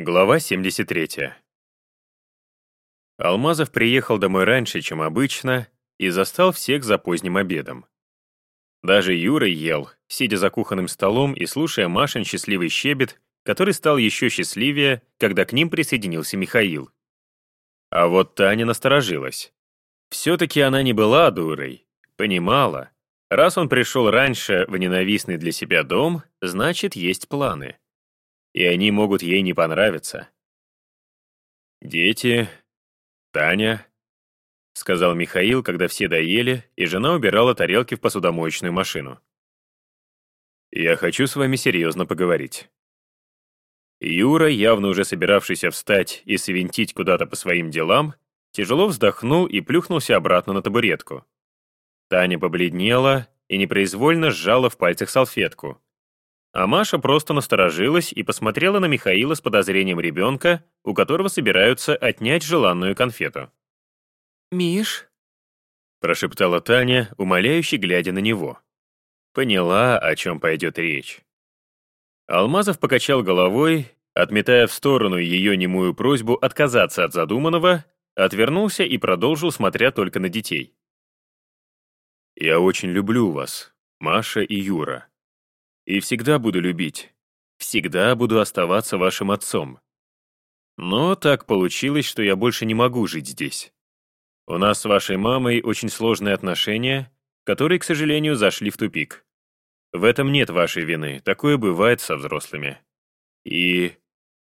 Глава 73. Алмазов приехал домой раньше, чем обычно, и застал всех за поздним обедом. Даже Юра ел, сидя за кухонным столом и слушая Машин счастливый щебет, который стал еще счастливее, когда к ним присоединился Михаил. А вот Таня насторожилась. Все-таки она не была дурой, понимала. Раз он пришел раньше в ненавистный для себя дом, значит, есть планы и они могут ей не понравиться. «Дети, Таня», — сказал Михаил, когда все доели, и жена убирала тарелки в посудомоечную машину. «Я хочу с вами серьезно поговорить». Юра, явно уже собиравшийся встать и свинтить куда-то по своим делам, тяжело вздохнул и плюхнулся обратно на табуретку. Таня побледнела и непроизвольно сжала в пальцах салфетку, а Маша просто насторожилась и посмотрела на Михаила с подозрением ребенка, у которого собираются отнять желанную конфету. «Миш?» — прошептала Таня, умоляюще глядя на него. Поняла, о чем пойдет речь. Алмазов покачал головой, отметая в сторону ее немую просьбу отказаться от задуманного, отвернулся и продолжил, смотря только на детей. «Я очень люблю вас, Маша и Юра», и всегда буду любить. Всегда буду оставаться вашим отцом. Но так получилось, что я больше не могу жить здесь. У нас с вашей мамой очень сложные отношения, которые, к сожалению, зашли в тупик. В этом нет вашей вины, такое бывает со взрослыми. И...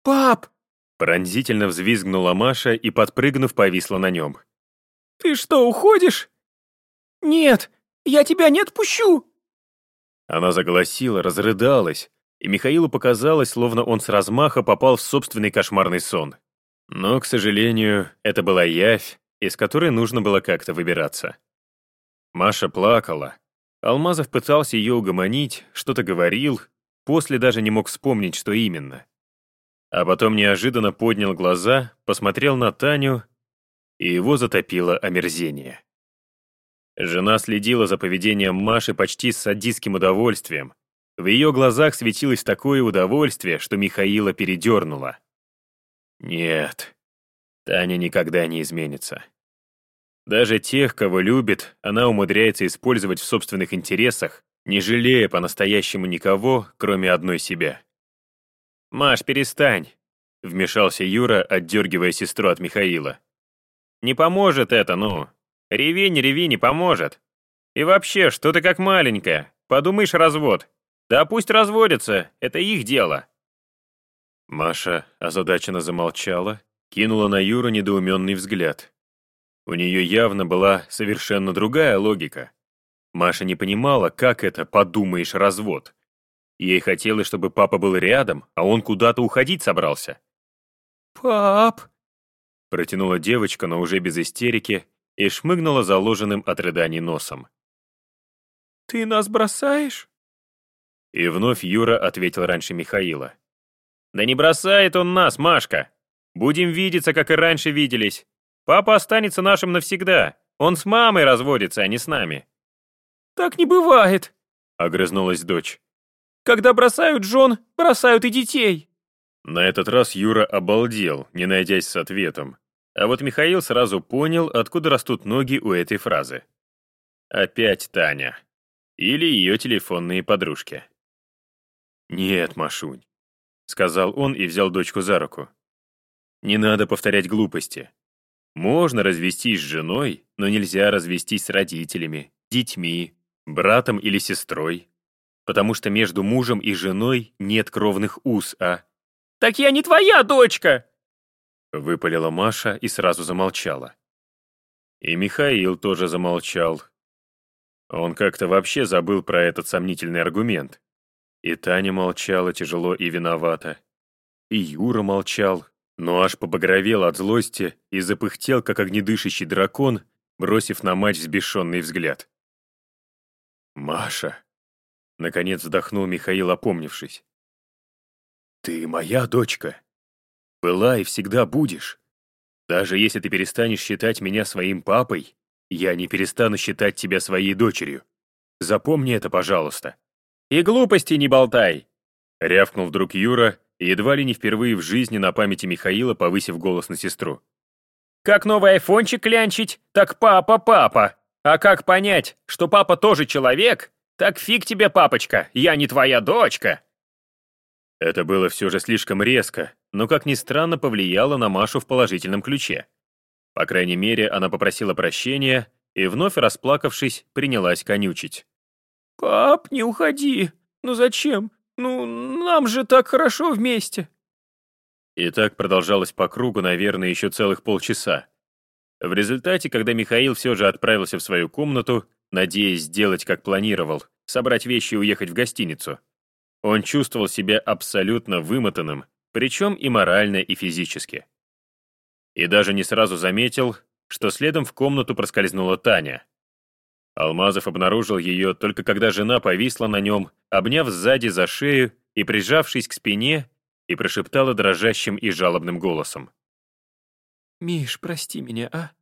«Пап!» Пронзительно взвизгнула Маша и, подпрыгнув, повисла на нем. «Ты что, уходишь?» «Нет, я тебя не отпущу!» Она заголосила, разрыдалась, и Михаилу показалось, словно он с размаха попал в собственный кошмарный сон. Но, к сожалению, это была явь, из которой нужно было как-то выбираться. Маша плакала. Алмазов пытался ее угомонить, что-то говорил, после даже не мог вспомнить, что именно. А потом неожиданно поднял глаза, посмотрел на Таню, и его затопило омерзение. Жена следила за поведением Маши почти с садистским удовольствием. В ее глазах светилось такое удовольствие, что Михаила передернуло. Нет, Таня никогда не изменится. Даже тех, кого любит, она умудряется использовать в собственных интересах, не жалея по-настоящему никого, кроме одной себя. «Маш, перестань», — вмешался Юра, отдергивая сестру от Михаила. «Не поможет это, ну. Реви, не реви, не поможет. И вообще, что ты как маленькая? Подумаешь, развод. Да пусть разводятся, это их дело. Маша озадаченно замолчала, кинула на Юру недоуменный взгляд. У нее явно была совершенно другая логика. Маша не понимала, как это «подумаешь, развод». Ей хотелось, чтобы папа был рядом, а он куда-то уходить собрался. «Пап!» Протянула девочка, но уже без истерики, и шмыгнула заложенным от рыданий носом. «Ты нас бросаешь?» И вновь Юра ответил раньше Михаила. «Да не бросает он нас, Машка! Будем видеться, как и раньше виделись. Папа останется нашим навсегда. Он с мамой разводится, а не с нами». «Так не бывает!» — огрызнулась дочь. «Когда бросают жен, бросают и детей!» На этот раз Юра обалдел, не найдясь с ответом. А вот Михаил сразу понял, откуда растут ноги у этой фразы. Опять Таня. Или ее телефонные подружки. «Нет, Машунь», — сказал он и взял дочку за руку. «Не надо повторять глупости. Можно развестись с женой, но нельзя развестись с родителями, детьми, братом или сестрой, потому что между мужем и женой нет кровных уз, а...» «Так я не твоя дочка!» Выпалила Маша и сразу замолчала. И Михаил тоже замолчал. Он как-то вообще забыл про этот сомнительный аргумент. И Таня молчала тяжело и виновата. И Юра молчал, но аж побагровел от злости и запыхтел, как огнедышащий дракон, бросив на мать взбешенный взгляд. «Маша!» — наконец вздохнул Михаил, опомнившись. «Ты моя дочка!» Была и всегда будешь. Даже если ты перестанешь считать меня своим папой, я не перестану считать тебя своей дочерью. Запомни это, пожалуйста. И глупости не болтай!» Рявкнул вдруг Юра едва ли не впервые в жизни на памяти Михаила, повысив голос на сестру. «Как новый айфончик клянчить, так папа, папа. А как понять, что папа тоже человек? Так фиг тебе, папочка, я не твоя дочка!» Это было все же слишком резко, но, как ни странно, повлияло на Машу в положительном ключе. По крайней мере, она попросила прощения и, вновь расплакавшись, принялась конючить. «Пап, не уходи. Ну зачем? Ну, нам же так хорошо вместе». И так продолжалось по кругу, наверное, еще целых полчаса. В результате, когда Михаил все же отправился в свою комнату, надеясь сделать, как планировал, собрать вещи и уехать в гостиницу, он чувствовал себя абсолютно вымотанным, причем и морально, и физически. И даже не сразу заметил, что следом в комнату проскользнула Таня. Алмазов обнаружил ее только когда жена повисла на нем, обняв сзади за шею и прижавшись к спине, и прошептала дрожащим и жалобным голосом. «Миш, прости меня, а?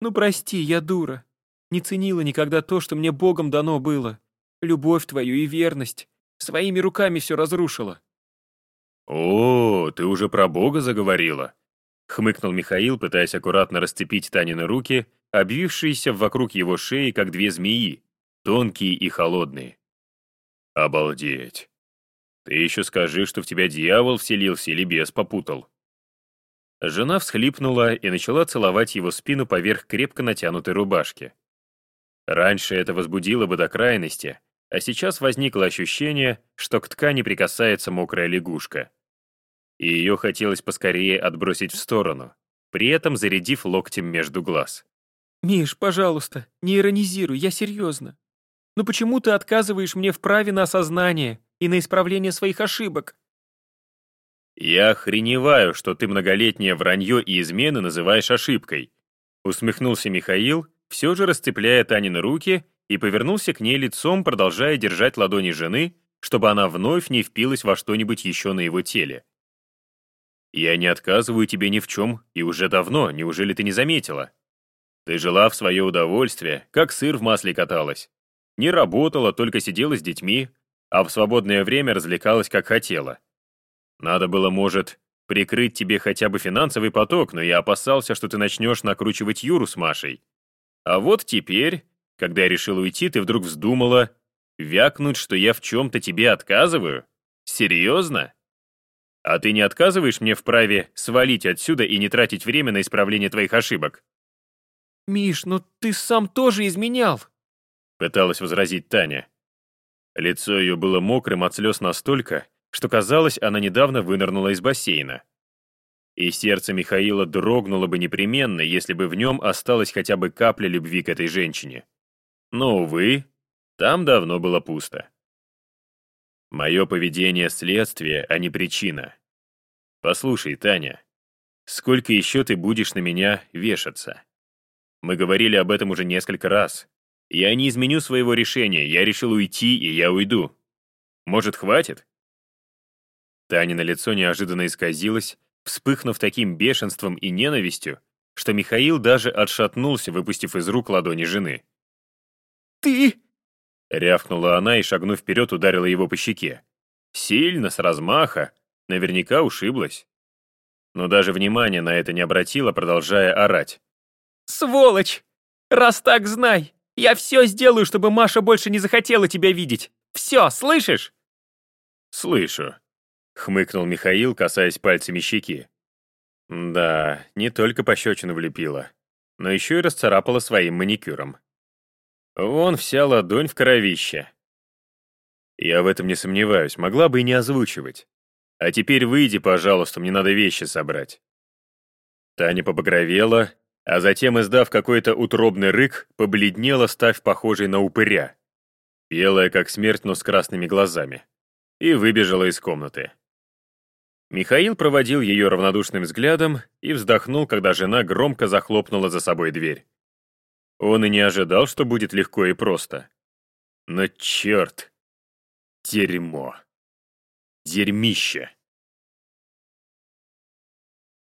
Ну прости, я дура. Не ценила никогда то, что мне Богом дано было. Любовь твою и верность. Своими руками все разрушила». «О, ты уже про Бога заговорила?» — хмыкнул Михаил, пытаясь аккуратно расцепить Танины руки, обвившиеся вокруг его шеи, как две змеи, тонкие и холодные. «Обалдеть! Ты еще скажи, что в тебя дьявол вселился или бес попутал». Жена всхлипнула и начала целовать его спину поверх крепко натянутой рубашки. Раньше это возбудило бы до крайности, а сейчас возникло ощущение, что к ткани прикасается мокрая лягушка. И ее хотелось поскорее отбросить в сторону, при этом зарядив локтем между глаз. «Миш, пожалуйста, не иронизируй, я серьезно. Ну почему ты отказываешь мне в праве на осознание и на исправление своих ошибок?» «Я охреневаю, что ты многолетнее вранье и измены называешь ошибкой», усмехнулся Михаил, все же расцепляя Танины руки и повернулся к ней лицом, продолжая держать ладони жены, чтобы она вновь не впилась во что-нибудь еще на его теле. «Я не отказываю тебе ни в чем, и уже давно, неужели ты не заметила? Ты жила в свое удовольствие, как сыр в масле каталась. Не работала, только сидела с детьми, а в свободное время развлекалась, как хотела. Надо было, может, прикрыть тебе хотя бы финансовый поток, но я опасался, что ты начнешь накручивать Юру с Машей. А вот теперь, когда я решил уйти, ты вдруг вздумала вякнуть, что я в чем-то тебе отказываю? Серьезно? А ты не отказываешь мне в праве свалить отсюда и не тратить время на исправление твоих ошибок? «Миш, ну ты сам тоже изменял!» Пыталась возразить Таня. Лицо ее было мокрым от слез настолько, что казалось, она недавно вынырнула из бассейна. И сердце Михаила дрогнуло бы непременно, если бы в нем осталась хотя бы капля любви к этой женщине. Но, увы, там давно было пусто. Мое поведение — следствие, а не причина. Послушай, Таня, сколько еще ты будешь на меня вешаться? Мы говорили об этом уже несколько раз. Я не изменю своего решения, я решил уйти, и я уйду. Может, хватит? Таня на лицо неожиданно исказилось, вспыхнув таким бешенством и ненавистью, что Михаил даже отшатнулся, выпустив из рук ладони жены. «Ты...» — рявкнула она и, шагнув вперед, ударила его по щеке. Сильно, с размаха, наверняка ушиблась. Но даже внимания на это не обратила, продолжая орать. «Сволочь! Раз так, знай! Я все сделаю, чтобы Маша больше не захотела тебя видеть! Все, слышишь?» «Слышу», — хмыкнул Михаил, касаясь пальцами щеки. Да, не только пощечину влепила, но еще и расцарапала своим маникюром. Вон вся ладонь в кровище. Я в этом не сомневаюсь, могла бы и не озвучивать. А теперь выйди, пожалуйста, мне надо вещи собрать. Таня побагровела, а затем, издав какой-то утробный рык, побледнела, став похожей на упыря. Белая, как смерть, но с красными глазами. И выбежала из комнаты. Михаил проводил ее равнодушным взглядом и вздохнул, когда жена громко захлопнула за собой дверь. Он и не ожидал, что будет легко и просто. Но черт! Дерьмо! Дерьмище!